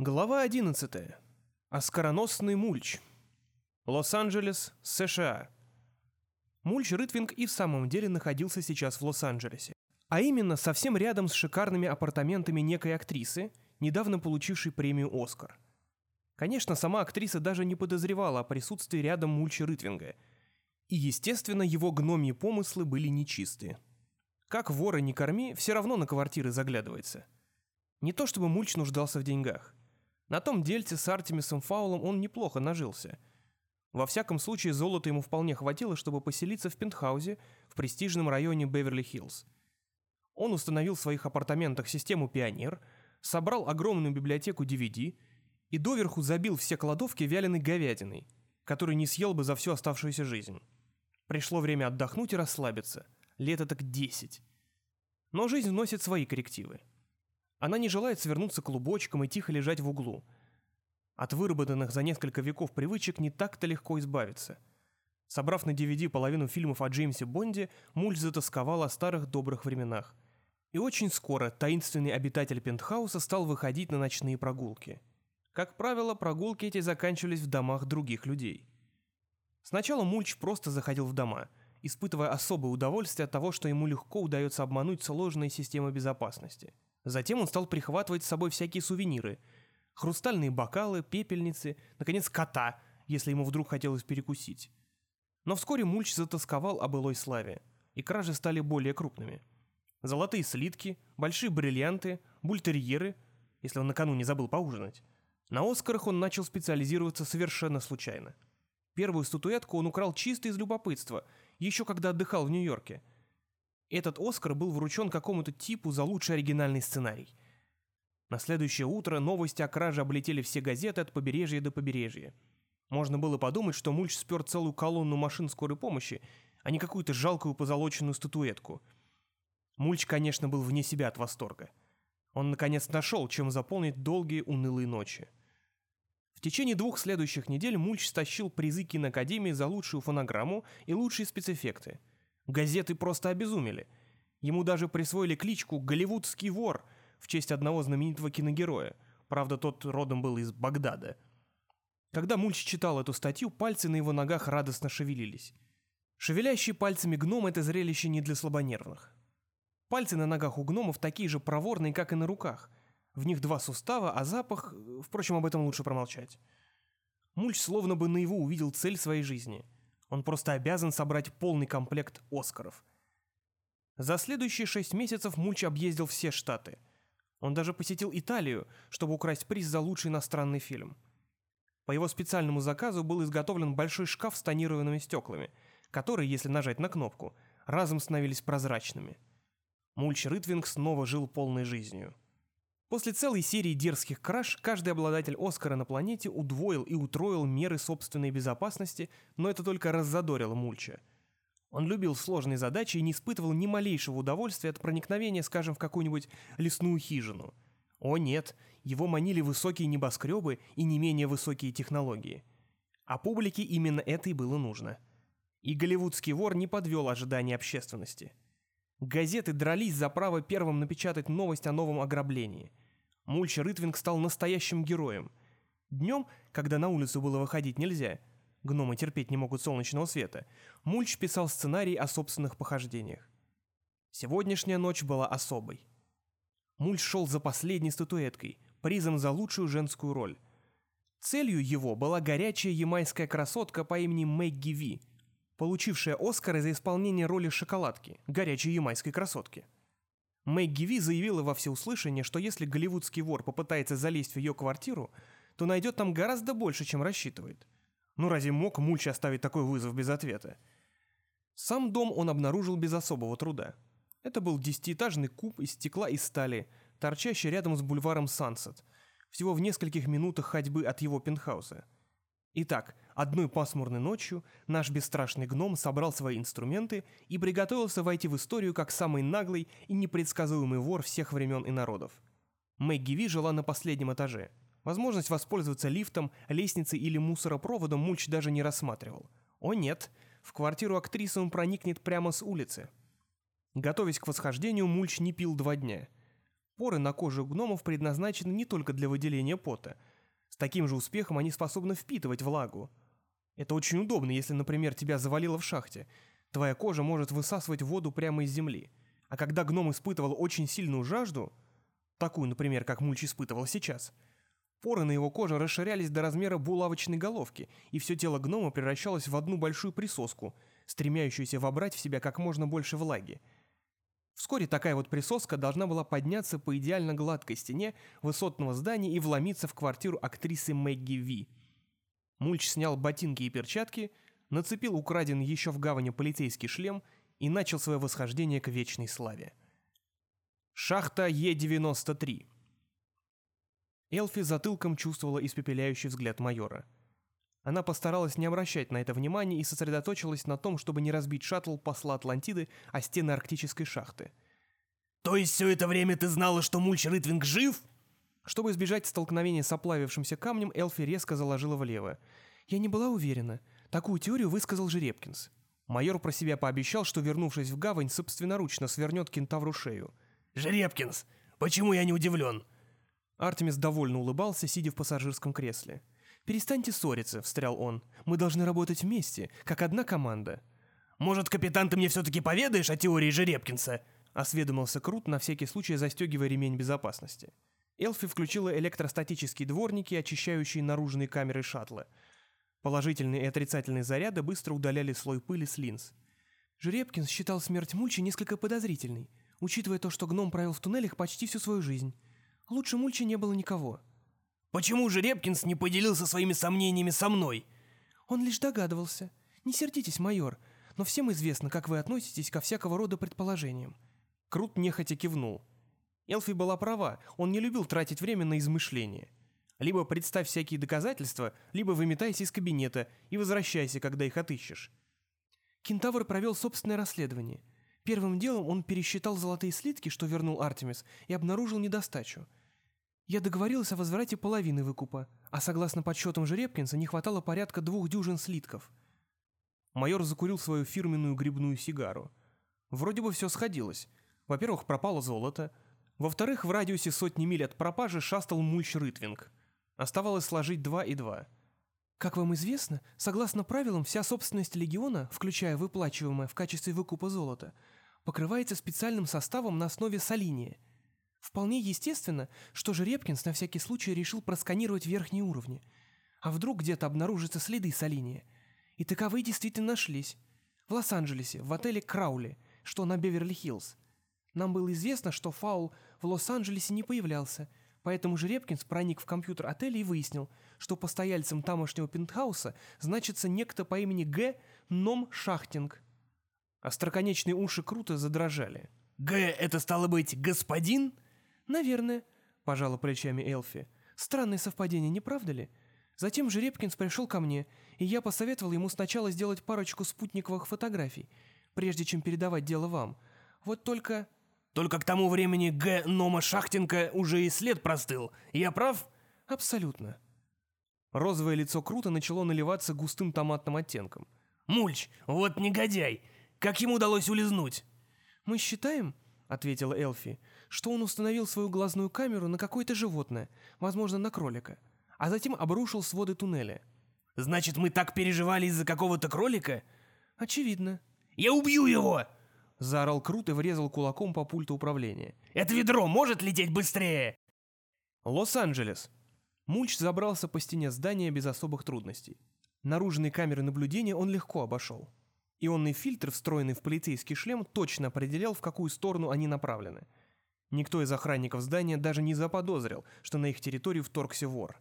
Глава 11. Оскароносный мульч. Лос-Анджелес, США. Мульч Рытвинг и в самом деле находился сейчас в Лос-Анджелесе. А именно, совсем рядом с шикарными апартаментами некой актрисы, недавно получившей премию «Оскар». Конечно, сама актриса даже не подозревала о присутствии рядом Мульча Рытвинга. И, естественно, его гномьи помыслы были нечистые. Как вора не корми, все равно на квартиры заглядывается. Не то чтобы Мульч нуждался в деньгах. На том дельце с Артемисом Фаулом он неплохо нажился. Во всяком случае, золота ему вполне хватило, чтобы поселиться в пентхаузе в престижном районе Беверли-Хиллз. Он установил в своих апартаментах систему «Пионер», собрал огромную библиотеку DVD и доверху забил все кладовки вяленой говядиной, которую не съел бы за всю оставшуюся жизнь. Пришло время отдохнуть и расслабиться. Лето так 10. Но жизнь вносит свои коррективы. Она не желает свернуться клубочком и тихо лежать в углу. От выработанных за несколько веков привычек не так-то легко избавиться. Собрав на DVD половину фильмов о Джеймсе Бонде, Мульч затасковал о старых добрых временах. И очень скоро таинственный обитатель пентхауса стал выходить на ночные прогулки. Как правило, прогулки эти заканчивались в домах других людей. Сначала Мульч просто заходил в дома, испытывая особое удовольствие от того, что ему легко удается обмануть сложные системы безопасности – Затем он стал прихватывать с собой всякие сувениры. Хрустальные бокалы, пепельницы, наконец кота, если ему вдруг хотелось перекусить. Но вскоре Мульч затасковал о былой славе, и кражи стали более крупными. Золотые слитки, большие бриллианты, бультерьеры, если он накануне забыл поужинать. На Оскарах он начал специализироваться совершенно случайно. Первую статуэтку он украл чисто из любопытства, еще когда отдыхал в Нью-Йорке – этот Оскар был вручен какому-то типу за лучший оригинальный сценарий. На следующее утро новости о краже облетели все газеты от побережья до побережья. Можно было подумать, что Мульч спер целую колонну машин скорой помощи, а не какую-то жалкую позолоченную статуэтку. Мульч, конечно, был вне себя от восторга. Он, наконец, нашел, чем заполнить долгие унылые ночи. В течение двух следующих недель Мульч стащил призы киноакадемии за лучшую фонограмму и лучшие спецэффекты – Газеты просто обезумели. Ему даже присвоили кличку «Голливудский вор» в честь одного знаменитого киногероя. Правда, тот родом был из Багдада. Когда Мульч читал эту статью, пальцы на его ногах радостно шевелились. Шевелящие пальцами гном – это зрелище не для слабонервных. Пальцы на ногах у гномов такие же проворные, как и на руках. В них два сустава, а запах... Впрочем, об этом лучше промолчать. Мульч словно бы наяву увидел цель своей жизни – он просто обязан собрать полный комплект Оскаров. За следующие шесть месяцев Мульч объездил все штаты. Он даже посетил Италию, чтобы украсть приз за лучший иностранный фильм. По его специальному заказу был изготовлен большой шкаф с тонированными стеклами, которые, если нажать на кнопку, разом становились прозрачными. Мульч Рытвинг снова жил полной жизнью. После целой серии дерзких краж каждый обладатель Оскара на планете удвоил и утроил меры собственной безопасности, но это только раззадорило Мульча. Он любил сложные задачи и не испытывал ни малейшего удовольствия от проникновения, скажем, в какую-нибудь лесную хижину. О нет, его манили высокие небоскребы и не менее высокие технологии. А публике именно это и было нужно. И голливудский вор не подвел ожидания общественности – Газеты дрались за право первым напечатать новость о новом ограблении. Мульч Рытвинг стал настоящим героем. Днем, когда на улицу было выходить нельзя, гномы терпеть не могут солнечного света, Мульч писал сценарий о собственных похождениях. Сегодняшняя ночь была особой. Мульч шел за последней статуэткой, призом за лучшую женскую роль. Целью его была горячая ямайская красотка по имени Мэгги Ви – получившая Оскар за исполнение роли шоколадки, горячей ямайской красотки. Мэгги Ви заявила во всеуслышание, что если голливудский вор попытается залезть в ее квартиру, то найдет там гораздо больше, чем рассчитывает. Ну разве мог Мульч оставить такой вызов без ответа? Сам дом он обнаружил без особого труда. Это был десятиэтажный куб из стекла и стали, торчащий рядом с бульваром Сансет, всего в нескольких минутах ходьбы от его пентхауса – Итак, одной пасмурной ночью наш бесстрашный гном собрал свои инструменты и приготовился войти в историю как самый наглый и непредсказуемый вор всех времен и народов. Мэгги Ви жила на последнем этаже. Возможность воспользоваться лифтом, лестницей или мусоропроводом Мульч даже не рассматривал. О нет, в квартиру актрисы он проникнет прямо с улицы. Готовясь к восхождению, Мульч не пил два дня. Поры на коже гномов предназначены не только для выделения пота. С таким же успехом они способны впитывать влагу. Это очень удобно, если, например, тебя завалило в шахте. Твоя кожа может высасывать воду прямо из земли. А когда гном испытывал очень сильную жажду, такую, например, как Мульч испытывал сейчас, поры на его коже расширялись до размера булавочной головки, и все тело гнома превращалось в одну большую присоску, стремящуюся вобрать в себя как можно больше влаги. Вскоре такая вот присоска должна была подняться по идеально гладкой стене высотного здания и вломиться в квартиру актрисы Мэгги Ви. Мульч снял ботинки и перчатки, нацепил украденный еще в гавани полицейский шлем и начал свое восхождение к вечной славе. Шахта Е-93 Элфи затылком чувствовала испепеляющий взгляд майора – она постаралась не обращать на это внимания и сосредоточилась на том, чтобы не разбить шаттл посла Атлантиды о стены арктической шахты. «То есть все это время ты знала, что Мульч Рытвинг жив?» Чтобы избежать столкновения с оплавившимся камнем, Элфи резко заложила влево. «Я не была уверена. Такую теорию высказал Жеребкинс». Майор про себя пообещал, что, вернувшись в гавань, собственноручно свернет кентавру шею. «Жеребкинс! Почему я не удивлен?» Артемис довольно улыбался, сидя в пассажирском кресле. «Перестаньте ссориться», — встрял он. «Мы должны работать вместе, как одна команда». «Может, капитан, ты мне все-таки поведаешь о теории Жеребкинса?» — осведомился Крут, на всякий случай застегивая ремень безопасности. Элфи включила электростатические дворники, очищающие наружные камеры шаттла. Положительные и отрицательные заряды быстро удаляли слой пыли с линз. Жеребкинс считал смерть Мульчи несколько подозрительной, учитывая то, что гном провел в туннелях почти всю свою жизнь. Лучше Мульчи не было никого. Почему же Репкинс не поделился своими сомнениями со мной? Он лишь догадывался. Не сердитесь, майор, но всем известно, как вы относитесь ко всякого рода предположениям. Крут нехотя кивнул. Элфи была права, он не любил тратить время на измышления. Либо представь всякие доказательства, либо выметайся из кабинета и возвращайся, когда их отыщешь. Кентавр провел собственное расследование. Первым делом он пересчитал золотые слитки, что вернул Артемис, и обнаружил недостачу – я договорился о возврате половины выкупа, а согласно подсчетам Жеребкинса не хватало порядка двух дюжин слитков. Майор закурил свою фирменную грибную сигару. Вроде бы все сходилось. Во-первых, пропало золото. Во-вторых, в радиусе сотни миль от пропажи шастал мульч Рытвинг. Оставалось сложить два и два. Как вам известно, согласно правилам, вся собственность легиона, включая выплачиваемое в качестве выкупа золота, покрывается специальным составом на основе солиния – Вполне естественно, что Жеребкинс на всякий случай решил просканировать верхние уровни. А вдруг где-то обнаружатся следы солиния? И таковые действительно нашлись. В Лос-Анджелесе, в отеле «Краули», что на Беверли-Хиллз. Нам было известно, что Фаул в Лос-Анджелесе не появлялся, поэтому Жеребкинс проник в компьютер отеля и выяснил, что постояльцем тамошнего пентхауса значится некто по имени Г. Ном Шахтинг. Остроконечные уши круто задрожали. «Г. это стало быть господин?» «Наверное», — пожала плечами Элфи. «Странное совпадение, не правда ли? Затем Жеребкинс пришел ко мне, и я посоветовал ему сначала сделать парочку спутниковых фотографий, прежде чем передавать дело вам. Вот только...» «Только к тому времени Г. Нома Шахтенко уже и след простыл. Я прав?» «Абсолютно». Розовое лицо Круто начало наливаться густым томатным оттенком. «Мульч, вот негодяй! Как ему удалось улизнуть?» «Мы считаем, — ответила Элфи, что он установил свою глазную камеру на какое-то животное, возможно, на кролика, а затем обрушил своды туннеля. «Значит, мы так переживали из-за какого-то кролика?» «Очевидно». «Я убью его!» Заорал Крут и врезал кулаком по пульту управления. «Это ведро может лететь быстрее!» Лос-Анджелес. Мульч забрался по стене здания без особых трудностей. Наружные камеры наблюдения он легко обошел. Ионный фильтр, встроенный в полицейский шлем, точно определял, в какую сторону они направлены – Никто из охранников здания даже не заподозрил, что на их территорию вторгся вор.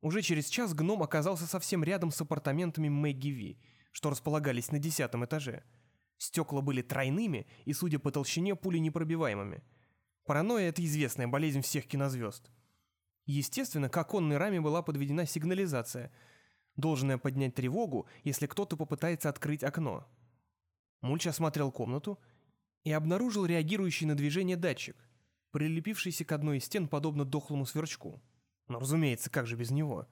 Уже через час гном оказался совсем рядом с апартаментами Мэгги Ви, что располагались на десятом этаже. Стекла были тройными и, судя по толщине, пули непробиваемыми. Паранойя – это известная болезнь всех кинозвезд. Естественно, к оконной раме была подведена сигнализация, должная поднять тревогу, если кто-то попытается открыть окно. Мульч осмотрел комнату и обнаружил реагирующий на движение датчик, прилепившийся к одной из стен подобно дохлому сверчку. Но, разумеется, как же без него?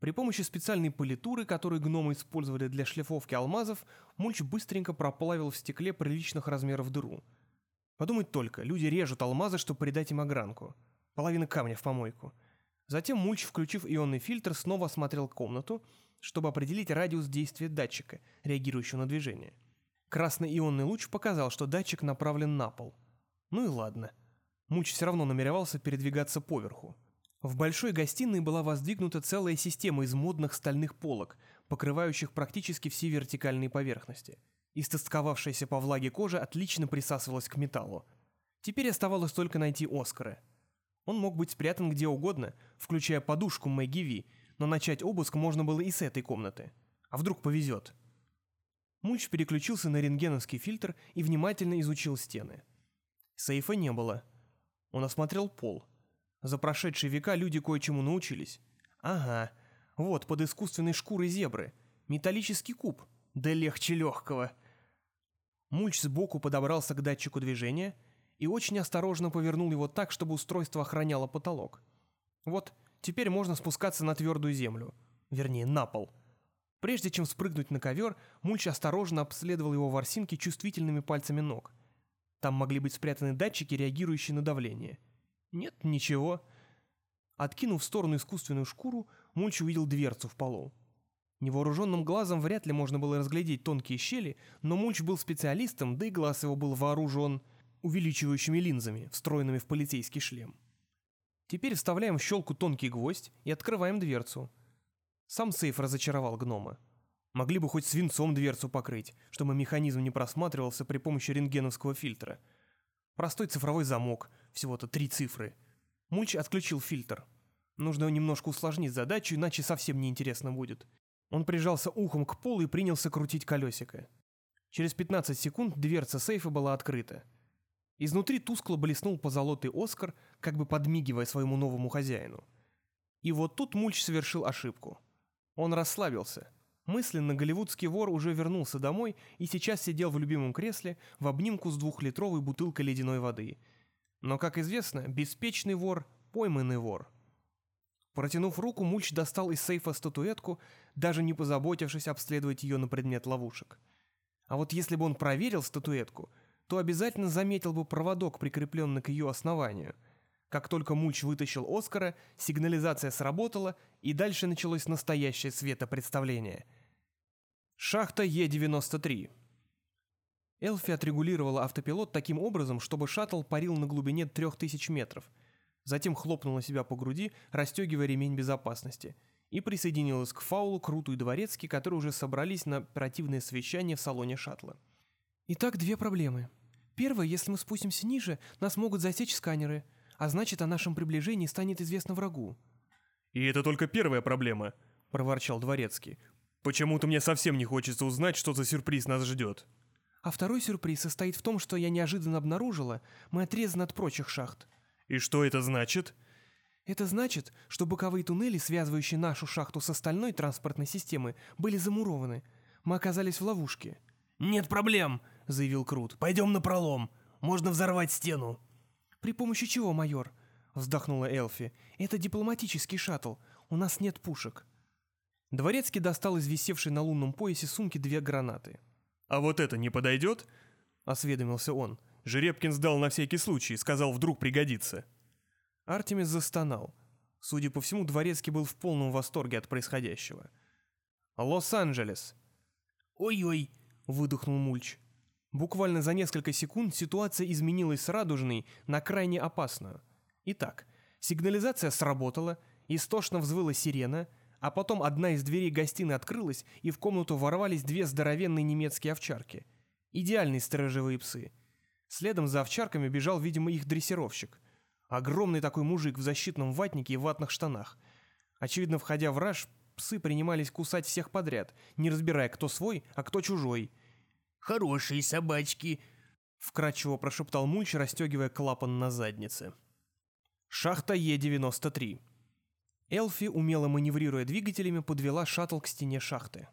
При помощи специальной политуры, которую гномы использовали для шлифовки алмазов, Мульч быстренько проплавил в стекле приличных размеров дыру. Подумать только, люди режут алмазы, чтобы придать им огранку. Половина камня в помойку. Затем Мульч, включив ионный фильтр, снова осмотрел комнату, чтобы определить радиус действия датчика, реагирующего на движение. Красный ионный луч показал, что датчик направлен на пол. Ну и ладно. Мульч все равно намеревался передвигаться поверху. В большой гостиной была воздвигнута целая система из модных стальных полок, покрывающих практически все вертикальные поверхности. Истосковавшаяся по влаге кожа отлично присасывалась к металлу. Теперь оставалось только найти Оскара. Он мог быть спрятан где угодно, включая подушку Мэгги Ви, но начать обыск можно было и с этой комнаты. А вдруг повезет? Мульч переключился на рентгеновский фильтр и внимательно изучил стены. Сейфа не было. Он осмотрел пол. За прошедшие века люди кое-чему научились. Ага, вот под искусственной шкурой зебры. Металлический куб. Да легче легкого. Мульч сбоку подобрался к датчику движения и очень осторожно повернул его так, чтобы устройство охраняло потолок. Вот, теперь можно спускаться на твердую землю. Вернее, на пол. Прежде чем спрыгнуть на ковер, Мульч осторожно обследовал его ворсинки чувствительными пальцами ног. Там могли быть спрятаны датчики, реагирующие на давление. Нет, ничего. Откинув в сторону искусственную шкуру, Мульч увидел дверцу в полу. Невооруженным глазом вряд ли можно было разглядеть тонкие щели, но Мульч был специалистом, да и глаз его был вооружен увеличивающими линзами, встроенными в полицейский шлем. Теперь вставляем в щелку тонкий гвоздь и открываем дверцу. Сам сейф разочаровал гнома. Могли бы хоть свинцом дверцу покрыть, чтобы механизм не просматривался при помощи рентгеновского фильтра. Простой цифровой замок, всего-то три цифры. Мульч отключил фильтр. Нужно немножко усложнить задачу, иначе совсем неинтересно будет. Он прижался ухом к полу и принялся крутить колесико. Через 15 секунд дверца сейфа была открыта. Изнутри тускло блеснул позолотый Оскар, как бы подмигивая своему новому хозяину. И вот тут Мульч совершил ошибку. Он расслабился. Мысленно голливудский вор уже вернулся домой и сейчас сидел в любимом кресле в обнимку с двухлитровой бутылкой ледяной воды. Но, как известно, беспечный вор – пойманный вор – Протянув руку, Мульч достал из сейфа статуэтку, даже не позаботившись обследовать ее на предмет ловушек. А вот если бы он проверил статуэтку, то обязательно заметил бы проводок, прикрепленный к ее основанию. Как только Мульч вытащил Оскара, сигнализация сработала, и дальше началось настоящее светопредставление. Шахта Е-93. Элфи отрегулировала автопилот таким образом, чтобы шаттл парил на глубине 3000 метров – затем хлопнула себя по груди, расстегивая ремень безопасности, и присоединилась к фаулу Круту и Дворецкий, которые уже собрались на оперативное совещание в салоне шаттла. Итак, две проблемы. Первая, если мы спустимся ниже, нас могут засечь сканеры, а значит, о нашем приближении станет известно врагу. «И это только первая проблема», — проворчал Дворецкий. «Почему-то мне совсем не хочется узнать, что за сюрприз нас ждет». А второй сюрприз состоит в том, что я неожиданно обнаружила, мы отрезаны от прочих шахт. «И что это значит?» Это значит, что боковые туннели, связывающие нашу шахту с остальной транспортной системой, были замурованы. Мы оказались в ловушке. «Нет проблем», — заявил Крут. «Пойдем на пролом. Можно взорвать стену». «При помощи чего, майор?» — вздохнула Элфи. «Это дипломатический шаттл. У нас нет пушек». Дворецкий достал из висевшей на лунном поясе сумки две гранаты. «А вот это не подойдет?» — осведомился он. Жеребкин сдал на всякий случай, сказал, вдруг пригодится. Артемис застонал. Судя по всему, Дворецкий был в полном восторге от происходящего. «Лос-Анджелес!» «Ой-ой!» — выдохнул Мульч. Буквально за несколько секунд ситуация изменилась с радужной на крайне опасную. Итак, сигнализация сработала, истошно взвыла сирена, а потом одна из дверей гостиной открылась, и в комнату ворвались две здоровенные немецкие овчарки. Идеальные сторожевые псы — Следом за овчарками бежал, видимо, их дрессировщик. Огромный такой мужик в защитном ватнике и ватных штанах. Очевидно, входя в раж, псы принимались кусать всех подряд, не разбирая, кто свой, а кто чужой. «Хорошие собачки», — вкратчиво прошептал Мульч, расстегивая клапан на заднице. Шахта Е-93. Элфи, умело маневрируя двигателями, подвела шаттл к стене шахты.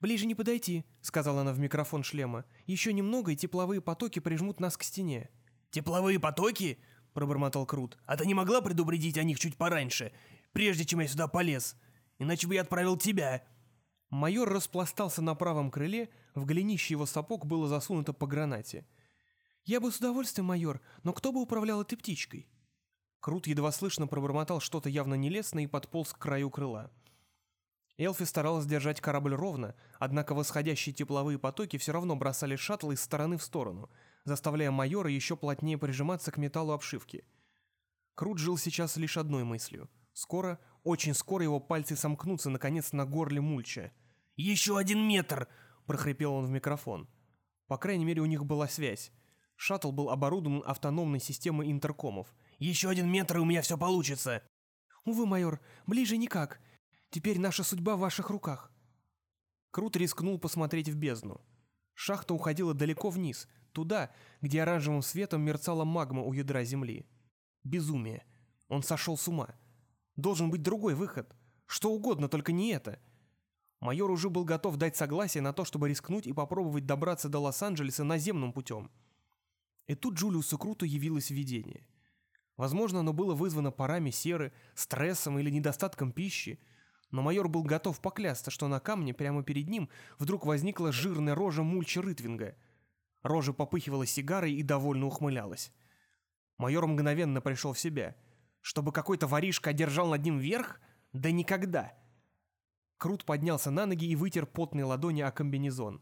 «Ближе не подойти», — сказала она в микрофон шлема. «Еще немного, и тепловые потоки прижмут нас к стене». «Тепловые потоки?» — пробормотал Крут. «А ты не могла предупредить о них чуть пораньше, прежде чем я сюда полез? Иначе бы я отправил тебя». Майор распластался на правом крыле, в голенище его сапог было засунуто по гранате. «Я бы с удовольствием, майор, но кто бы управлял этой птичкой?» Крут едва слышно пробормотал что-то явно нелестное и подполз к краю крыла. Элфи старалась держать корабль ровно, однако восходящие тепловые потоки все равно бросали шаттл из стороны в сторону, заставляя майора еще плотнее прижиматься к металлу обшивки. Крут жил сейчас лишь одной мыслью. Скоро, очень скоро его пальцы сомкнутся наконец на горле мульча. «Еще один метр!» – прохрипел он в микрофон. По крайней мере, у них была связь. Шаттл был оборудован автономной системой интеркомов. «Еще один метр, и у меня все получится!» «Увы, майор, ближе никак. Теперь наша судьба в ваших руках». Крут рискнул посмотреть в бездну. Шахта уходила далеко вниз, туда, где оранжевым светом мерцала магма у ядра Земли. Безумие. Он сошел с ума. Должен быть другой выход. Что угодно, только не это. Майор уже был готов дать согласие на то, чтобы рискнуть и попробовать добраться до Лос-Анджелеса наземным путем. И тут Джулиусу Круту явилось видение. Возможно, оно было вызвано парами серы, стрессом или недостатком пищи, но майор был готов поклясться, что на камне прямо перед ним вдруг возникла жирная рожа мульча Рытвинга. Рожа попыхивала сигарой и довольно ухмылялась. Майор мгновенно пришел в себя. Чтобы какой-то воришка одержал над ним верх? Да никогда! Крут поднялся на ноги и вытер потные ладони о комбинезон.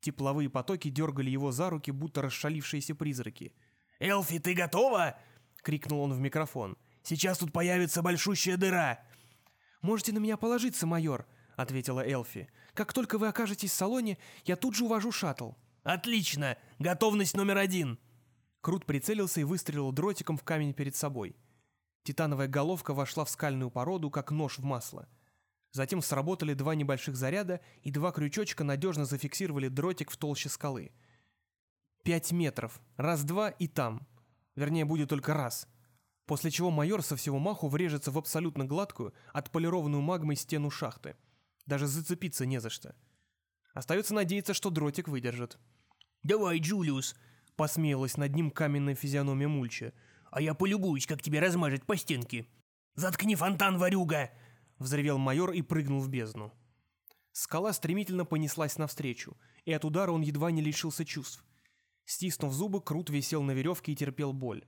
Тепловые потоки дергали его за руки, будто расшалившиеся призраки. «Элфи, ты готова?» — крикнул он в микрофон. «Сейчас тут появится большущая дыра!» «Можете на меня положиться, майор», — ответила Элфи. «Как только вы окажетесь в салоне, я тут же увожу шаттл». «Отлично! Готовность номер один!» Крут прицелился и выстрелил дротиком в камень перед собой. Титановая головка вошла в скальную породу, как нож в масло. Затем сработали два небольших заряда, и два крючочка надежно зафиксировали дротик в толще скалы. Пять метров. Раз-два и там. Вернее, будет только раз. После чего майор со всего маху врежется в абсолютно гладкую, отполированную магмой стену шахты. Даже зацепиться не за что. Остается надеяться, что дротик выдержит. «Давай, Джулиус!» — посмеялась над ним каменная физиономия Мульча. «А я полюбуюсь, как тебе размажет по стенке!» «Заткни фонтан, ворюга!» Взревел майор и прыгнул в бездну. Скала стремительно понеслась навстречу, и от удара он едва не лишился чувств. Стиснув зубы, Крут висел на веревке и терпел боль.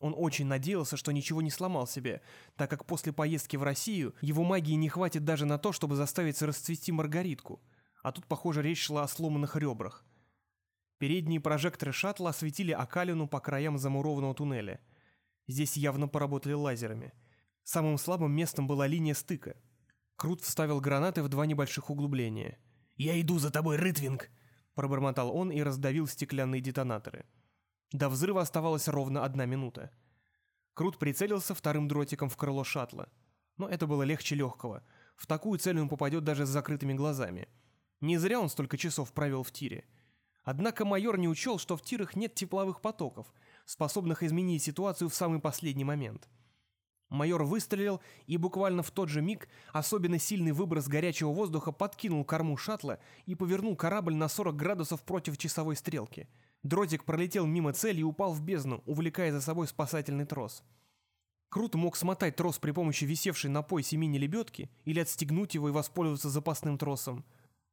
Он очень надеялся, что ничего не сломал себе, так как после поездки в Россию его магии не хватит даже на то, чтобы заставить расцвести Маргаритку. А тут, похоже, речь шла о сломанных ребрах. Передние прожекторы шаттла осветили окалину по краям замурованного туннеля. Здесь явно поработали лазерами – Самым слабым местом была линия стыка. Крут вставил гранаты в два небольших углубления. «Я иду за тобой, Рытвинг!» Пробормотал он и раздавил стеклянные детонаторы. До взрыва оставалась ровно одна минута. Крут прицелился вторым дротиком в крыло шаттла. Но это было легче легкого. В такую цель он попадет даже с закрытыми глазами. Не зря он столько часов провел в тире. Однако майор не учел, что в тирах нет тепловых потоков, способных изменить ситуацию в самый последний момент. Майор выстрелил, и буквально в тот же миг особенно сильный выброс горячего воздуха подкинул корму шаттла и повернул корабль на 40 градусов против часовой стрелки. Дротик пролетел мимо цели и упал в бездну, увлекая за собой спасательный трос. Крут мог смотать трос при помощи висевшей на поясе мини-лебедки или отстегнуть его и воспользоваться запасным тросом.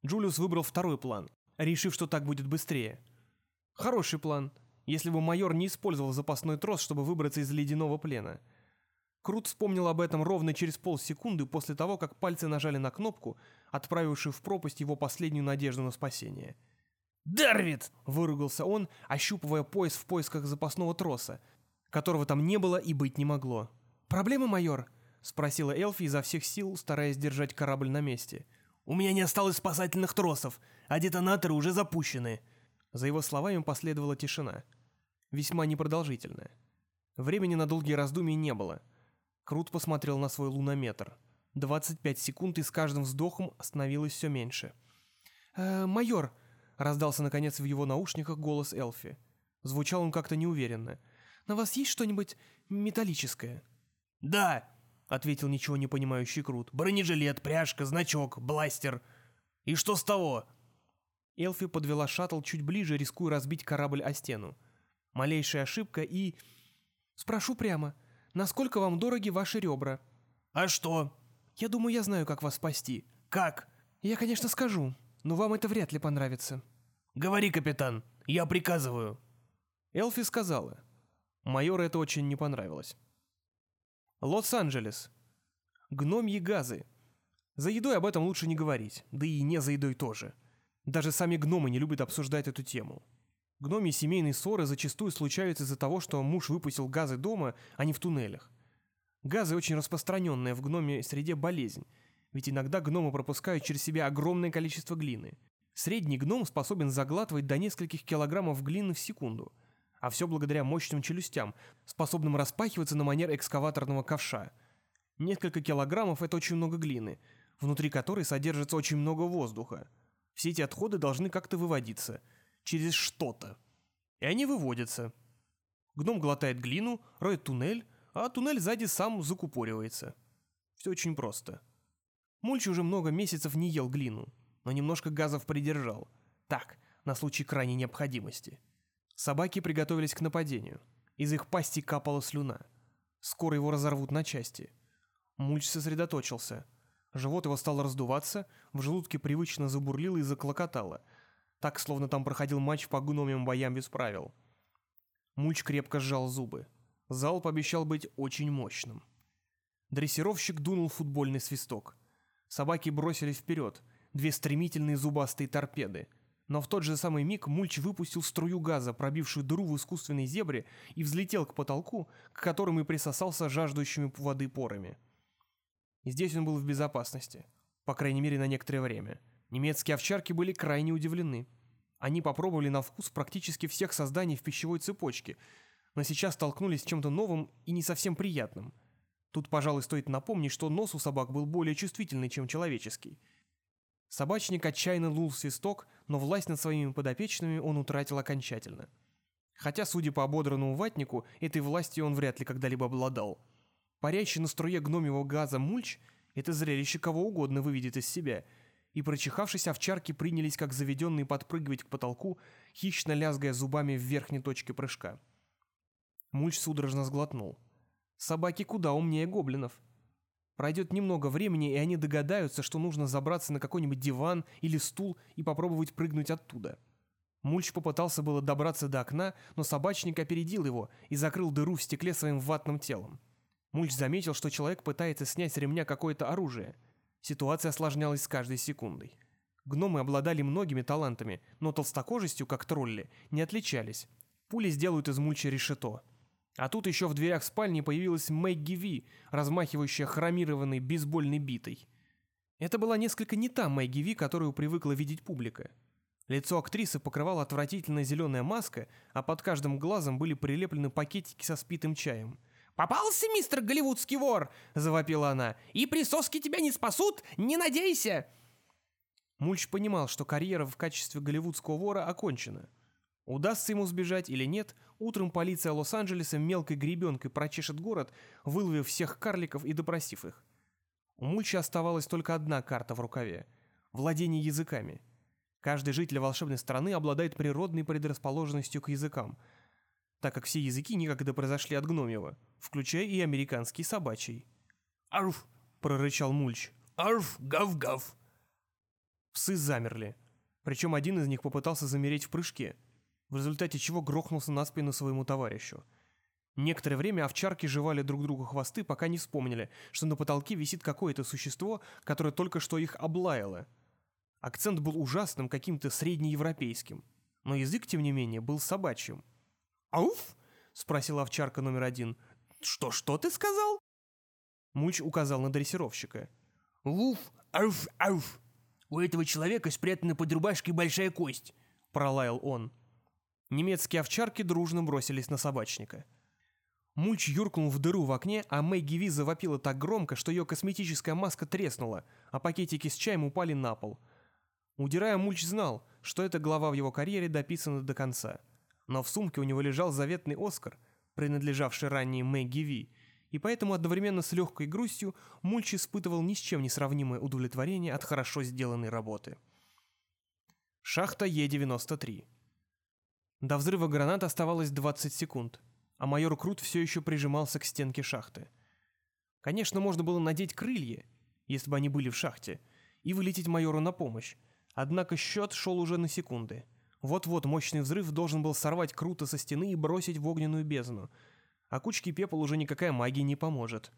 Джулиус выбрал второй план, решив, что так будет быстрее. Хороший план, если бы майор не использовал запасной трос, чтобы выбраться из ледяного плена – Крут вспомнил об этом ровно через полсекунды после того, как пальцы нажали на кнопку, отправившую в пропасть его последнюю надежду на спасение. «Дарвид!» — выругался он, ощупывая пояс в поисках запасного троса, которого там не было и быть не могло. «Проблема, майор?» — спросила Элфи изо всех сил, стараясь держать корабль на месте. «У меня не осталось спасательных тросов, а детонаторы уже запущены». За его словами последовала тишина. Весьма непродолжительная. Времени на долгие раздумья не было — Крут посмотрел на свой лунометр. 25 секунд, и с каждым вздохом становилось все меньше. «Э, «Майор!» — раздался, наконец, в его наушниках голос Элфи. Звучал он как-то неуверенно. «На вас есть что-нибудь металлическое?» «Да!» — ответил ничего не понимающий Крут. «Бронежилет, пряжка, значок, бластер. И что с того?» Элфи подвела шаттл чуть ближе, рискуя разбить корабль о стену. Малейшая ошибка и... «Спрошу прямо, насколько вам дороги ваши ребра». «А что?» «Я думаю, я знаю, как вас спасти». «Как?» «Я, конечно, скажу, но вам это вряд ли понравится». «Говори, капитан, я приказываю». Элфи сказала. Майору это очень не понравилось. Лос-Анджелес. Гномьи газы. За едой об этом лучше не говорить, да и не за едой тоже. Даже сами гномы не любят обсуждать эту тему. Гномьи семейные ссоры зачастую случаются из-за того, что муж выпустил газы дома, а не в туннелях. Газы очень распространенная в гноме среде болезнь, ведь иногда гномы пропускают через себя огромное количество глины. Средний гном способен заглатывать до нескольких килограммов глины в секунду, а все благодаря мощным челюстям, способным распахиваться на манер экскаваторного ковша. Несколько килограммов – это очень много глины, внутри которой содержится очень много воздуха. Все эти отходы должны как-то выводиться, через что-то. И они выводятся. Гном глотает глину, роет туннель, а туннель сзади сам закупоривается. Все очень просто. Мульч уже много месяцев не ел глину, но немножко газов придержал. Так, на случай крайней необходимости. Собаки приготовились к нападению. Из их пасти капала слюна. Скоро его разорвут на части. Мульч сосредоточился. Живот его стал раздуваться, в желудке привычно забурлило и заклокотало. Так, словно там проходил матч по гномим боям без правил. Мульч крепко сжал зубы. Залп обещал быть очень мощным. Дрессировщик дунул футбольный свисток. Собаки бросились вперед, две стремительные зубастые торпеды. Но в тот же самый миг Мульч выпустил струю газа, пробившую дыру в искусственной зебре, и взлетел к потолку, к которому и присосался жаждущими воды порами. Здесь он был в безопасности, по крайней мере на некоторое время. Немецкие овчарки были крайне удивлены. Они попробовали на вкус практически всех созданий в пищевой цепочке, но сейчас столкнулись с чем-то новым и не совсем приятным. Тут, пожалуй, стоит напомнить, что нос у собак был более чувствительный, чем человеческий. Собачник отчаянно лул свисток, но власть над своими подопечными он утратил окончательно. Хотя, судя по ободранному ватнику, этой властью он вряд ли когда-либо обладал. Парящий на струе гномьего газа мульч – это зрелище кого угодно выведет из себя, и прочихавшись овчарки принялись как заведенные подпрыгивать к потолку, хищно лязгая зубами в верхней точке прыжка. Мульч судорожно сглотнул. Собаки куда умнее гоблинов. Пройдет немного времени, и они догадаются, что нужно забраться на какой-нибудь диван или стул и попробовать прыгнуть оттуда. Мульч попытался было добраться до окна, но собачник опередил его и закрыл дыру в стекле своим ватным телом. Мульч заметил, что человек пытается снять с ремня какое-то оружие. Ситуация осложнялась с каждой секундой. Гномы обладали многими талантами, но толстокожестью, как тролли, не отличались. Пули сделают из Мульча решето. А тут еще в дверях спальни появилась Мэгги Ви, размахивающая хромированной бейсбольной битой. Это была несколько не та Мэгги Ви, которую привыкла видеть публика. Лицо актрисы покрывала отвратительная зеленая маска, а под каждым глазом были прилеплены пакетики со спитым чаем. «Попался, мистер голливудский вор!» – завопила она. «И присоски тебя не спасут? Не надейся!» Мульч понимал, что карьера в качестве голливудского вора окончена – Удастся ему сбежать или нет, утром полиция Лос-Анджелеса мелкой гребенкой прочешет город, выловив всех карликов и допросив их. У Мульча оставалась только одна карта в рукаве – владение языками. Каждый житель волшебной страны обладает природной предрасположенностью к языкам, так как все языки никогда произошли от гномьего, включая и американский собачий. «Арф!» – прорычал Мульч. «Арф! Гав-гав!» Псы замерли, причем один из них попытался замереть в прыжке – в результате чего грохнулся на спину своему товарищу. Некоторое время овчарки жевали друг другу хвосты, пока не вспомнили, что на потолке висит какое-то существо, которое только что их облаяло. Акцент был ужасным, каким-то среднеевропейским. Но язык, тем не менее, был собачьим. «Ауф?» — спросила овчарка номер один. «Что-что ты сказал?» Мульч указал на дрессировщика. «Вуф, ауф, ауф. У этого человека спрятана под рубашкой большая кость», — пролаял он. Немецкие овчарки дружно бросились на собачника. Мульч юркнул в дыру в окне, а Мэгги Ви завопила так громко, что ее косметическая маска треснула, а пакетики с чаем упали на пол. Удирая, Мульч знал, что эта глава в его карьере дописана до конца. Но в сумке у него лежал заветный Оскар, принадлежавший ранее Мэгги Ви, и поэтому одновременно с легкой грустью Мульч испытывал ни с чем не сравнимое удовлетворение от хорошо сделанной работы. Шахта Е-93 до взрыва гранат оставалось 20 секунд, а майор Крут все еще прижимался к стенке шахты. Конечно, можно было надеть крылья, если бы они были в шахте, и вылететь майору на помощь, однако счет шел уже на секунды. Вот-вот мощный взрыв должен был сорвать круто со стены и бросить в огненную бездну. А кучке пепла уже никакая магия не поможет.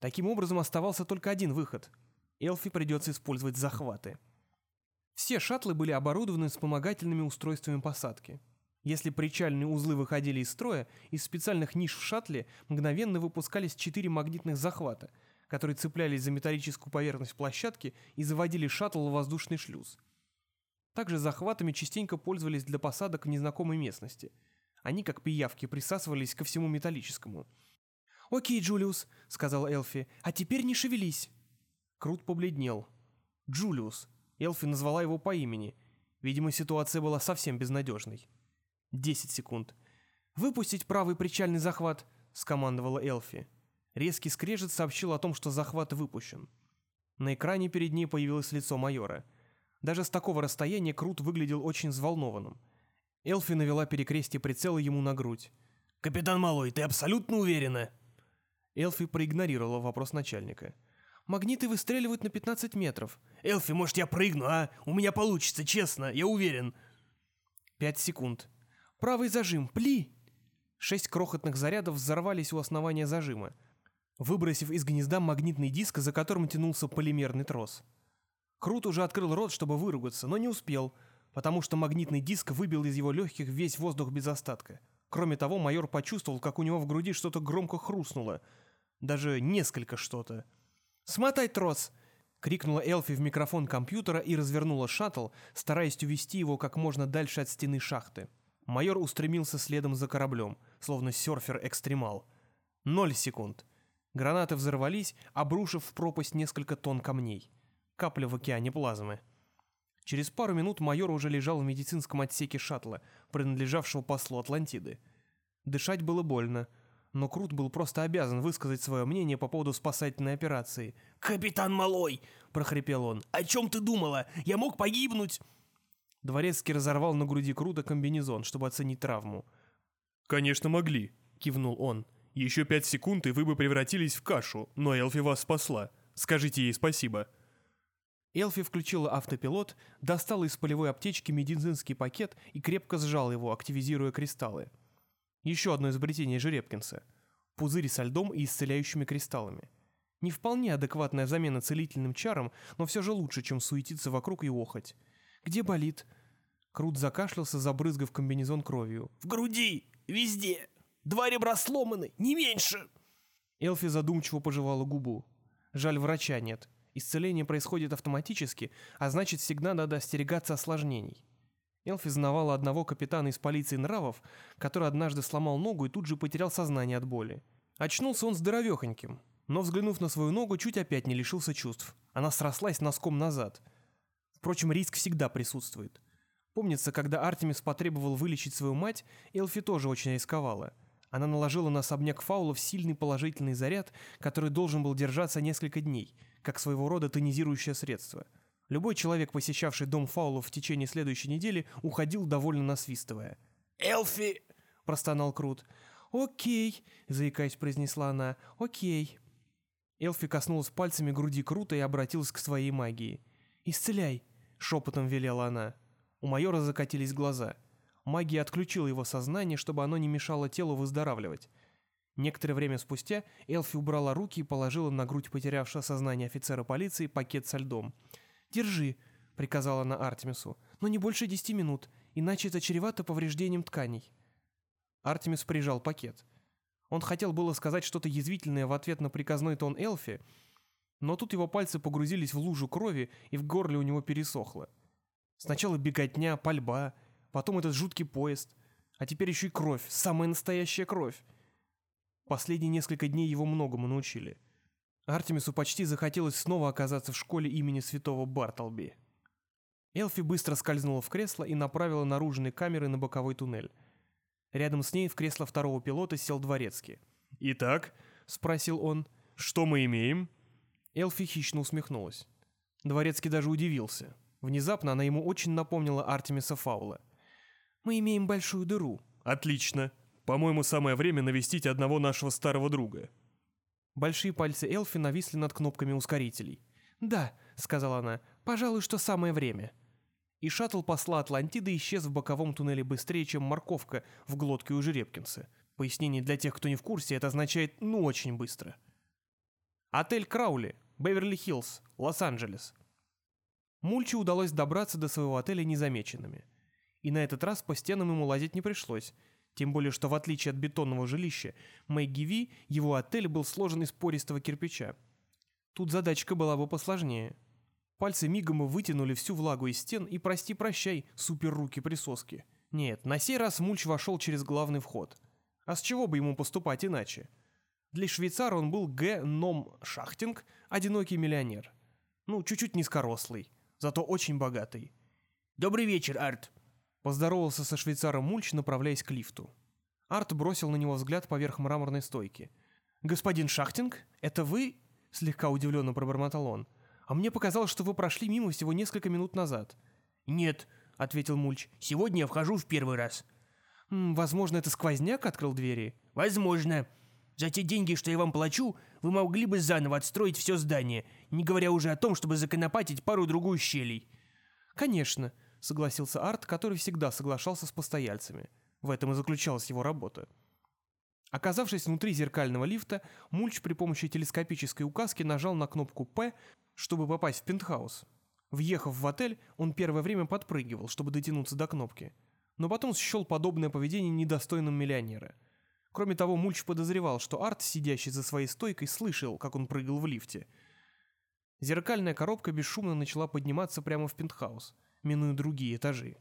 Таким образом оставался только один выход. Элфи придется использовать захваты. Все шаттлы были оборудованы вспомогательными устройствами посадки. Если причальные узлы выходили из строя, из специальных ниш в шаттле мгновенно выпускались четыре магнитных захвата, которые цеплялись за металлическую поверхность площадки и заводили шаттл в воздушный шлюз. Также захватами частенько пользовались для посадок в незнакомой местности. Они, как пиявки, присасывались ко всему металлическому. «Окей, Джулиус», — сказал Элфи, — «а теперь не шевелись». Крут побледнел. «Джулиус». Элфи назвала его по имени. Видимо, ситуация была совсем безнадежной. Десять секунд. «Выпустить правый причальный захват», — скомандовала Элфи. Резкий скрежет сообщил о том, что захват выпущен. На экране перед ней появилось лицо майора. Даже с такого расстояния Крут выглядел очень взволнованным. Элфи навела перекрестие прицела ему на грудь. «Капитан Малой, ты абсолютно уверена?» Элфи проигнорировала вопрос начальника. «Магниты выстреливают на 15 метров». «Элфи, может, я прыгну, а? У меня получится, честно, я уверен». «Пять секунд. Правый зажим, пли!» Шесть крохотных зарядов взорвались у основания зажима, выбросив из гнезда магнитный диск, за которым тянулся полимерный трос. Крут уже открыл рот, чтобы выругаться, но не успел, потому что магнитный диск выбил из его легких весь воздух без остатка. Кроме того, майор почувствовал, как у него в груди что-то громко хрустнуло. Даже несколько что-то. «Смотай трос!» — крикнула Элфи в микрофон компьютера и развернула шаттл, стараясь увести его как можно дальше от стены шахты. Майор устремился следом за кораблем, словно серфер-экстремал. Ноль секунд. Гранаты взорвались, обрушив в пропасть несколько тонн камней. Капля в океане плазмы. Через пару минут майор уже лежал в медицинском отсеке шаттла, принадлежавшего послу Атлантиды. Дышать было больно, но Крут был просто обязан высказать свое мнение по поводу спасательной операции. «Капитан Малой!» – прохрипел он. «О чем ты думала? Я мог погибнуть!» Дворецкий разорвал на груди Крута комбинезон, чтобы оценить травму. «Конечно могли», — кивнул он. «Еще пять секунд, и вы бы превратились в кашу, но Элфи вас спасла. Скажите ей спасибо». Элфи включила автопилот, достала из полевой аптечки медицинский пакет и крепко сжал его, активизируя кристаллы. Еще одно изобретение Жеребкинса. Пузырь со льдом и исцеляющими кристаллами. Не вполне адекватная замена целительным чарам, но все же лучше, чем суетиться вокруг и охоть. Где болит?» Крут закашлялся, забрызгав комбинезон кровью. «В груди! Везде! Два ребра сломаны, не меньше!» Элфи задумчиво пожевала губу. «Жаль, врача нет. Исцеление происходит автоматически, а значит, всегда надо остерегаться осложнений». Элфи знавала одного капитана из полиции нравов, который однажды сломал ногу и тут же потерял сознание от боли. Очнулся он здоровехоньким, но, взглянув на свою ногу, чуть опять не лишился чувств. Она срослась носком назад – Впрочем, риск всегда присутствует. Помнится, когда Артемис потребовал вылечить свою мать, Элфи тоже очень рисковала. Она наложила на особняк Фаулов сильный положительный заряд, который должен был держаться несколько дней, как своего рода тонизирующее средство. Любой человек, посещавший дом Фаулов в течение следующей недели, уходил довольно насвистывая. «Элфи!» – простонал Крут. «Окей», – заикаясь, произнесла она. «Окей». Элфи коснулась пальцами груди Крута и обратилась к своей магии. «Исцеляй!» шепотом велела она. У майора закатились глаза. Магия отключила его сознание, чтобы оно не мешало телу выздоравливать. Некоторое время спустя Элфи убрала руки и положила на грудь потерявшего сознание офицера полиции пакет со льдом. «Держи», — приказала она Артемису, — «но не больше десяти минут, иначе это чревато повреждением тканей». Артемис прижал пакет. Он хотел было сказать что-то язвительное в ответ на приказной тон Элфи, но тут его пальцы погрузились в лужу крови, и в горле у него пересохло. Сначала беготня, пальба, потом этот жуткий поезд, а теперь еще и кровь, самая настоящая кровь. Последние несколько дней его многому научили. Артемису почти захотелось снова оказаться в школе имени святого Бартолби. Элфи быстро скользнула в кресло и направила наружные камеры на боковой туннель. Рядом с ней в кресло второго пилота сел дворецкий. «Итак?» — спросил он. «Что мы имеем?» Элфи хищно усмехнулась. Дворецкий даже удивился. Внезапно она ему очень напомнила Артемиса Фаула. «Мы имеем большую дыру». «Отлично. По-моему, самое время навестить одного нашего старого друга». Большие пальцы Элфи нависли над кнопками ускорителей. «Да», — сказала она, — «пожалуй, что самое время». И шаттл посла Атлантиды исчез в боковом туннеле быстрее, чем морковка в глотке у жеребкинса. Пояснение для тех, кто не в курсе, это означает «ну очень быстро». Отель Краули, Беверли-Хиллз, Лос-Анджелес. Мульче удалось добраться до своего отеля незамеченными. И на этот раз по стенам ему лазить не пришлось, тем более что в отличие от бетонного жилища, Мэгги его отель был сложен из пористого кирпича. Тут задачка была бы посложнее. Пальцы мигом вытянули всю влагу из стен и прости-прощай, супер-руки-присоски. Нет, на сей раз Мульч вошел через главный вход. А с чего бы ему поступать иначе? Для швейцара он был Г. Ном Шахтинг, одинокий миллионер. Ну, чуть-чуть низкорослый, зато очень богатый. «Добрый вечер, Арт», — поздоровался со швейцаром Мульч, направляясь к лифту. Арт бросил на него взгляд поверх мраморной стойки. «Господин Шахтинг, это вы?» — слегка удивленно пробормотал он. «А мне показалось, что вы прошли мимо всего несколько минут назад». «Нет», — ответил Мульч, — «сегодня я вхожу в первый раз». «М, «Возможно, это сквозняк открыл двери?» «Возможно. За те деньги, что я вам плачу, вы могли бы заново отстроить все здание, не говоря уже о том, чтобы законопатить пару-другую щелей». «Конечно», — согласился Арт, который всегда соглашался с постояльцами. В этом и заключалась его работа. Оказавшись внутри зеркального лифта, Мульч при помощи телескопической указки нажал на кнопку «П», чтобы попасть в пентхаус. Въехав в отель, он первое время подпрыгивал, чтобы дотянуться до кнопки. Но потом счел подобное поведение недостойным миллионера — Кроме того, Мульч подозревал, что Арт, сидящий за своей стойкой, слышал, как он прыгал в лифте. Зеркальная коробка бесшумно начала подниматься прямо в пентхаус, минуя другие этажи.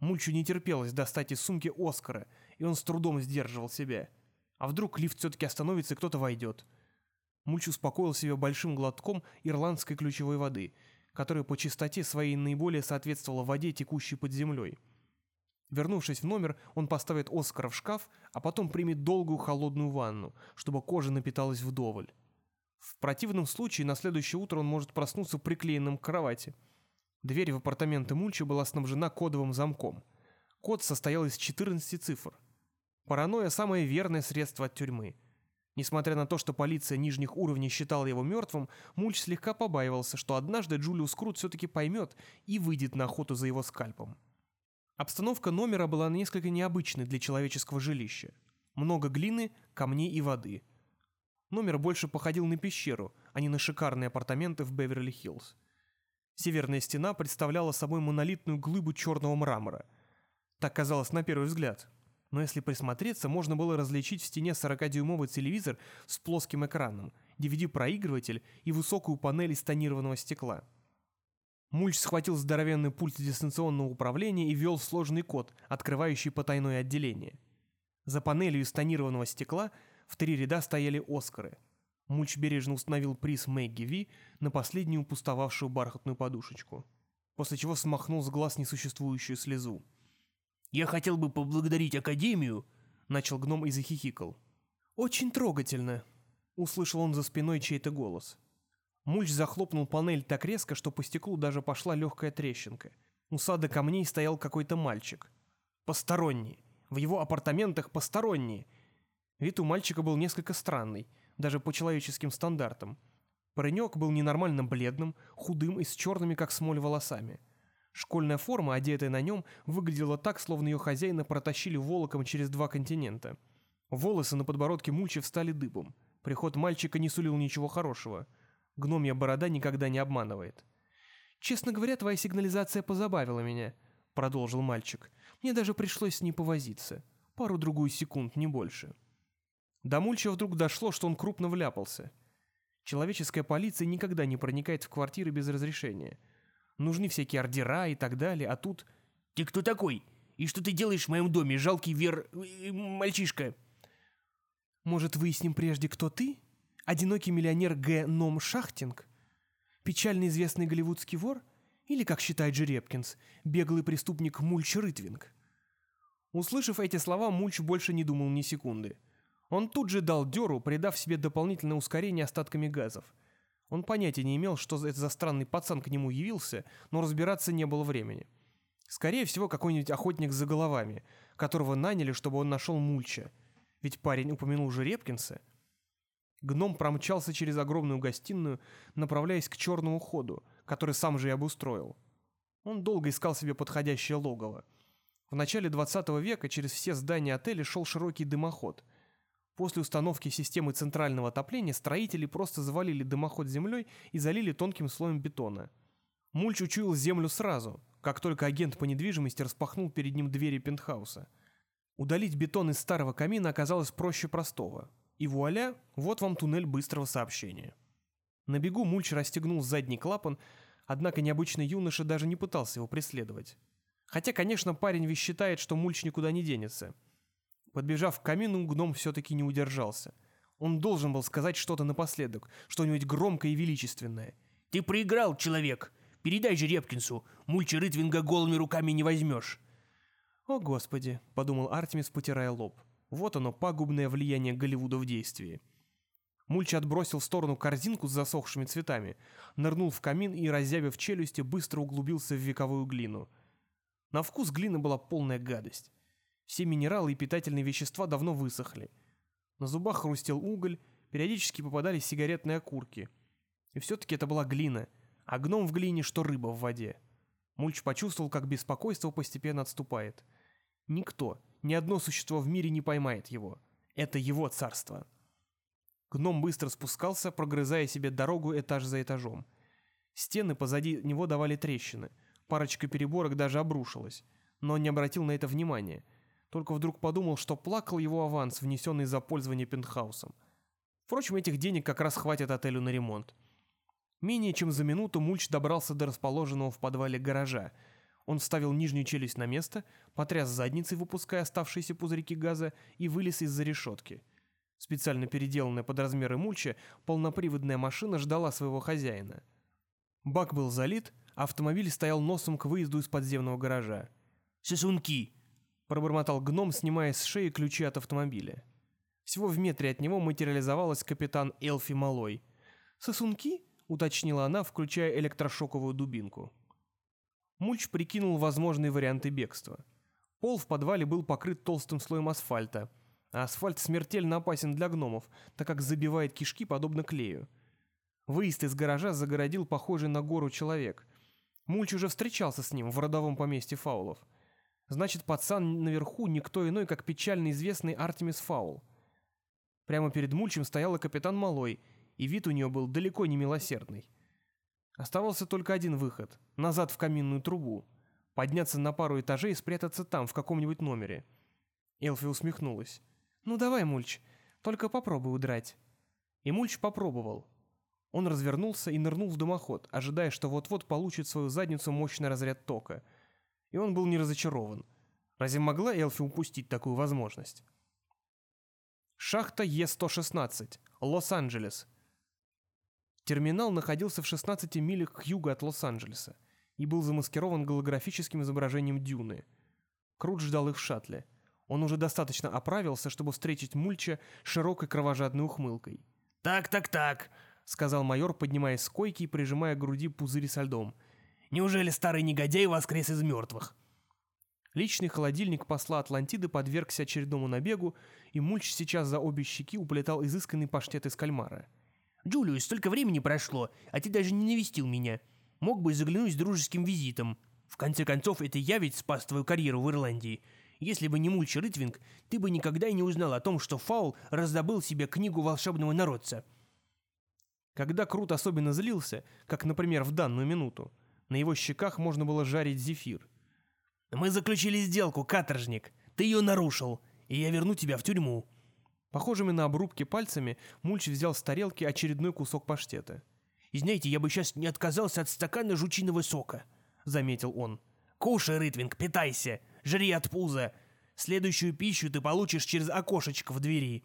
Мульчу не терпелось достать из сумки Оскара, и он с трудом сдерживал себя. А вдруг лифт все-таки остановится и кто-то войдет? Мульч успокоил себя большим глотком ирландской ключевой воды, которая по чистоте своей наиболее соответствовала воде, текущей под землей. Вернувшись в номер, он поставит Оскара в шкаф, а потом примет долгую холодную ванну, чтобы кожа напиталась вдоволь. В противном случае на следующее утро он может проснуться приклеенным к кровати. Дверь в апартаменты Мульча была снабжена кодовым замком. Код состоял из 14 цифр. Паранойя – самое верное средство от тюрьмы. Несмотря на то, что полиция нижних уровней считала его мертвым, Мульч слегка побаивался, что однажды Джулиус Крут все-таки поймет и выйдет на охоту за его скальпом. Обстановка номера была несколько необычной для человеческого жилища. Много глины, камней и воды. Номер больше походил на пещеру, а не на шикарные апартаменты в Беверли-Хиллз. Северная стена представляла собой монолитную глыбу черного мрамора. Так казалось на первый взгляд. Но если присмотреться, можно было различить в стене 40-дюймовый телевизор с плоским экраном, DVD-проигрыватель и высокую панель из тонированного стекла – Мульч схватил здоровенный пульт дистанционного управления и ввел сложный код, открывающий потайное отделение. За панелью из тонированного стекла в три ряда стояли «Оскары». Мульч бережно установил приз Мэгги Ви на последнюю пустовавшую бархатную подушечку, после чего смахнул с глаз несуществующую слезу. «Я хотел бы поблагодарить Академию», — начал гном и захихикал. «Очень трогательно», — услышал он за спиной чей-то голос. Мульч захлопнул панель так резко, что по стеклу даже пошла легкая трещинка. У сада камней стоял какой-то мальчик. Посторонний. В его апартаментах посторонние. Вид у мальчика был несколько странный, даже по человеческим стандартам. Паренек был ненормально бледным, худым и с черными, как смоль, волосами. Школьная форма, одетая на нем, выглядела так, словно ее хозяина протащили волоком через два континента. Волосы на подбородке Мульча встали дыбом. Приход мальчика не сулил ничего хорошего – Гномья борода никогда не обманывает. «Честно говоря, твоя сигнализация позабавила меня», — продолжил мальчик. «Мне даже пришлось с ней повозиться. Пару-другую секунд, не больше». До Мульча вдруг дошло, что он крупно вляпался. Человеческая полиция никогда не проникает в квартиры без разрешения. Нужны всякие ордера и так далее, а тут... «Ты кто такой? И что ты делаешь в моем доме, жалкий вер... Э, мальчишка?» «Может, выясним прежде, кто ты?» Одинокий миллионер Г. Ном Шахтинг? Печально известный голливудский вор? Или, как считает Жеребкинс, беглый преступник Мульч Рытвинг? Услышав эти слова, Мульч больше не думал ни секунды. Он тут же дал дёру, придав себе дополнительное ускорение остатками газов. Он понятия не имел, что это за странный пацан к нему явился, но разбираться не было времени. Скорее всего, какой-нибудь охотник за головами, которого наняли, чтобы он нашел Мульча. Ведь парень упомянул Жеребкинса — Гном промчался через огромную гостиную, направляясь к черному ходу, который сам же и обустроил. Он долго искал себе подходящее логово. В начале 20 века через все здания отеля шел широкий дымоход. После установки системы центрального отопления строители просто завалили дымоход землей и залили тонким слоем бетона. Мульч учуял землю сразу, как только агент по недвижимости распахнул перед ним двери пентхауса. Удалить бетон из старого камина оказалось проще простого. И вуаля, вот вам туннель быстрого сообщения. На бегу Мульч расстегнул задний клапан, однако необычный юноша даже не пытался его преследовать. Хотя, конечно, парень ведь считает, что Мульч никуда не денется. Подбежав к камину, гном все-таки не удержался. Он должен был сказать что-то напоследок, что-нибудь громкое и величественное. «Ты проиграл, человек! Передай же Репкинсу, Мульча Рытвинга голыми руками не возьмешь!» «О, Господи!» — подумал Артемис, потирая лоб. «Вот оно, пагубное влияние Голливуда в действии». Мульч отбросил в сторону корзинку с засохшими цветами, нырнул в камин и, разъявив челюсти, быстро углубился в вековую глину. На вкус глина была полная гадость. Все минералы и питательные вещества давно высохли. На зубах хрустел уголь, периодически попадались сигаретные окурки. И все-таки это была глина, а гном в глине, что рыба в воде. Мульч почувствовал, как беспокойство постепенно отступает. Никто, ни одно существо в мире не поймает его. Это его царство. Гном быстро спускался, прогрызая себе дорогу этаж за этажом. Стены позади него давали трещины. Парочка переборок даже обрушилась. Но он не обратил на это внимания. Только вдруг подумал, что плакал его аванс, внесенный за пользование пентхаусом. Впрочем, этих денег как раз хватит отелю на ремонт. Менее чем за минуту Мульч добрался до расположенного в подвале гаража. Он вставил нижнюю челюсть на место, потряс задницей, выпуская оставшиеся пузырьки газа, и вылез из-за решетки. Специально переделанная под размеры мульча, полноприводная машина ждала своего хозяина. Бак был залит, автомобиль стоял носом к выезду из подземного гаража. «Сосунки!» — пробормотал гном, снимая с шеи ключи от автомобиля. Всего в метре от него материализовалась капитан Элфи Малой. «Сосунки?» — уточнила она, включая электрошоковую дубинку. Мульч прикинул возможные варианты бегства. Пол в подвале был покрыт толстым слоем асфальта — а асфальт смертельно опасен для гномов, так как забивает кишки подобно клею. Выезд из гаража загородил похожий на гору человек. Мульч уже встречался с ним в родовом поместье Фаулов. Значит, пацан наверху никто иной, как печально известный Артемис Фаул. Прямо перед Мульчем стояла капитан Малой, и вид у нее был далеко не милосердный. Оставался только один выход — назад в каминную трубу. Подняться на пару этажей и спрятаться там, в каком-нибудь номере. Элфи усмехнулась. «Ну давай, Мульч, только попробуй удрать». И Мульч попробовал. Он развернулся и нырнул в дымоход, ожидая, что вот-вот получит свою задницу мощный разряд тока. И он был не разочарован. Разве могла Элфи упустить такую возможность? Шахта Е-116, Лос-Анджелес. Терминал находился в 16 милях к югу от Лос-Анджелеса и был замаскирован голографическим изображением дюны. Крут ждал их в шаттле. Он уже достаточно оправился, чтобы встретить Мульча широкой кровожадной ухмылкой. «Так, так, так», — сказал майор, поднимаясь с койки и прижимая к груди пузырь со льдом. «Неужели старый негодяй воскрес из мертвых?» Личный холодильник посла Атлантиды подвергся очередному набегу, и Мульч сейчас за обе щеки уплетал изысканный паштет из кальмара. «Джулиус, столько времени прошло, а ты даже не навестил меня. Мог бы заглянуть с дружеским визитом. В конце концов, это я ведь спас твою карьеру в Ирландии. Если бы не Мульч Рытвинг, ты бы никогда и не узнал о том, что Фаул раздобыл себе книгу волшебного народца. Когда Крут особенно злился, как, например, в данную минуту, на его щеках можно было жарить зефир. «Мы заключили сделку, каторжник. Ты ее нарушил, и я верну тебя в тюрьму». Похожими на обрубки пальцами Мульч взял с тарелки очередной кусок паштета. «И знаете, я бы сейчас не отказался от стакана жучиного сока», — заметил он. «Кушай, Рытвинг, питайся жри от пуза. Следующую пищу ты получишь через окошечко в двери».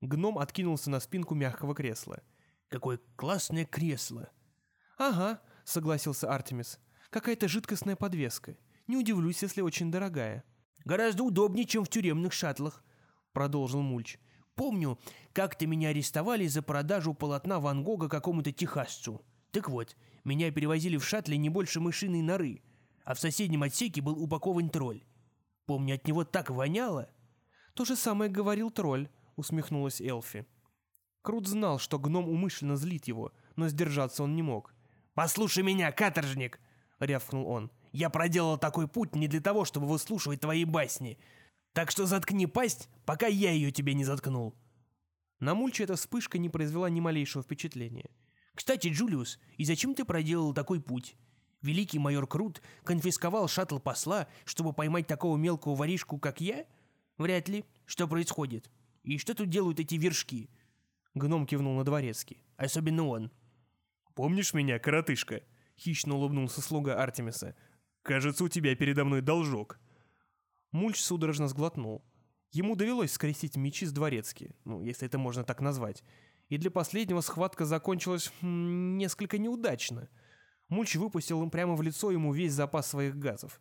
Гном откинулся на спинку мягкого кресла. «Какое классное кресло!» «Ага», — согласился Артемис. «Какая-то жидкостная подвеска. Не удивлюсь, если очень дорогая». «Гораздо удобнее, чем в тюремных шаттлах», — продолжил Мульч. «Помню, как-то меня арестовали за продажу полотна Ван Гога какому-то техасцу. Так вот, меня перевозили в шаттле не больше мышиной норы а в соседнем отсеке был упакован тролль. Помню, от него так воняло. То же самое говорил тролль, усмехнулась Элфи. Крут знал, что гном умышленно злит его, но сдержаться он не мог. «Послушай меня, каторжник!» — рявкнул он. «Я проделал такой путь не для того, чтобы выслушивать твои басни. Так что заткни пасть, пока я ее тебе не заткнул». На Мульча эта вспышка не произвела ни малейшего впечатления. «Кстати, Джулиус, и зачем ты проделал такой путь? Великий майор Крут конфисковал шаттл посла, чтобы поймать такого мелкого воришку, как я? Вряд ли. Что происходит? И что тут делают эти вершки?» Гном кивнул на дворецкий. «Особенно он». «Помнишь меня, коротышка?» — хищно улыбнулся слуга Артемиса. «Кажется, у тебя передо мной должок». Мульч судорожно сглотнул. Ему довелось скрестить мечи с дворецки, ну, если это можно так назвать. И для последнего схватка закончилась м, несколько неудачно. Мульч выпустил им прямо в лицо ему весь запас своих газов.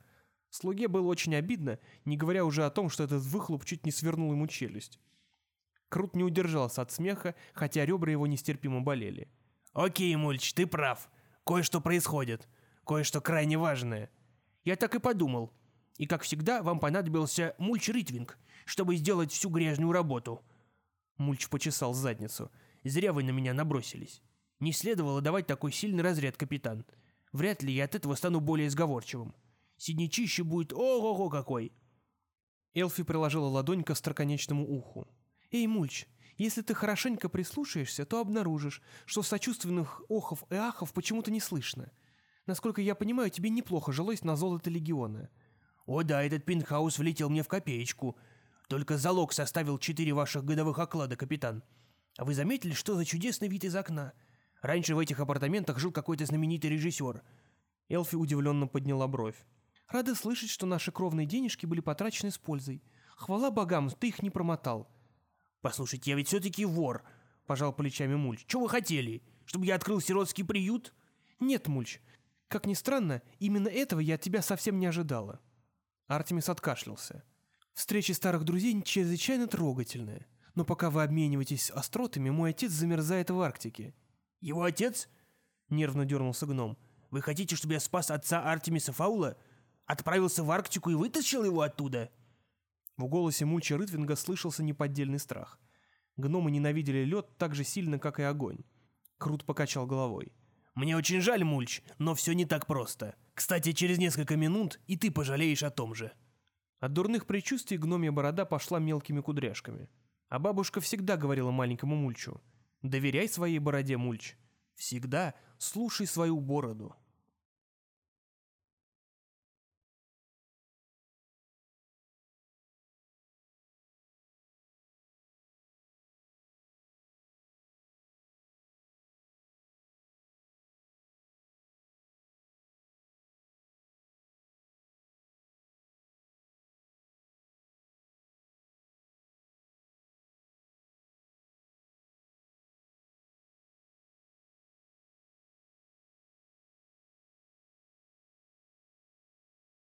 Слуге было очень обидно, не говоря уже о том, что этот выхлоп чуть не свернул ему челюсть. Крут не удержался от смеха, хотя ребра его нестерпимо болели. «Окей, Мульч, ты прав. Кое-что происходит. Кое-что крайне важное. Я так и подумал. И, как всегда, вам понадобился Мульч Ритвинг, чтобы сделать всю грязную работу». Мульч почесал задницу. «Зря вы на меня набросились. Не следовало давать такой сильный разряд, капитан. Вряд ли я от этого стану более сговорчивым. Сиднячище будет ого-го какой!» Элфи приложила ладонь к остроконечному уху. «Эй, Мульч, если ты хорошенько прислушаешься, то обнаружишь, что сочувственных охов и ахов почему-то не слышно. Насколько я понимаю, тебе неплохо жилось на золото легиона». «О да, этот пентхаус влетел мне в копеечку. Только залог составил четыре ваших годовых оклада, капитан. А вы заметили, что за чудесный вид из окна? Раньше в этих апартаментах жил какой-то знаменитый режиссер». Элфи удивленно подняла бровь. «Рада слышать, что наши кровные денежки были потрачены с пользой. Хвала богам, ты их не промотал». «Послушайте, я ведь все-таки вор», — пожал плечами Мульч. «Чего вы хотели? Чтобы я открыл сиротский приют?» «Нет, Мульч. Как ни странно, именно этого я от тебя совсем не ожидала». Артемис откашлялся. «Встречи старых друзей чрезвычайно трогательные. Но пока вы обмениваетесь остротами, мой отец замерзает в Арктике». «Его отец?» — нервно дернулся гном. «Вы хотите, чтобы я спас отца Артемиса Фаула? Отправился в Арктику и вытащил его оттуда?» В голосе Мульча Рытвинга слышался неподдельный страх. Гномы ненавидели лед так же сильно, как и огонь. Крут покачал головой. «Мне очень жаль, Мульч, но все не так просто. Кстати, через несколько минут и ты пожалеешь о том же». От дурных предчувствий гномья борода пошла мелкими кудряшками. А бабушка всегда говорила маленькому Мульчу. «Доверяй своей бороде, Мульч. Всегда слушай свою бороду».